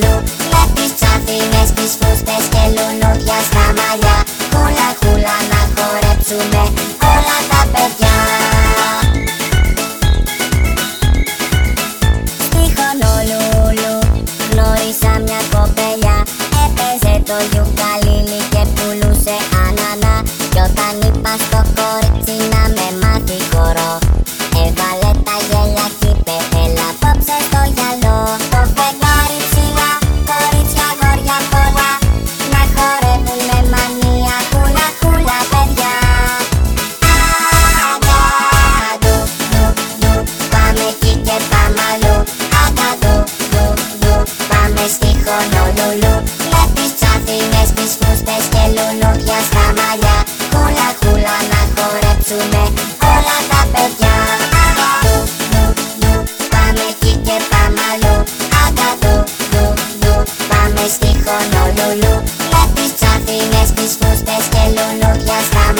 μυαλό Βλέπεις τσάνθινες, τις φούστες και λουνούδια στα μαλλιά. λουλού Έπεις τσάφινες, τις φούστες και λουλούδια στα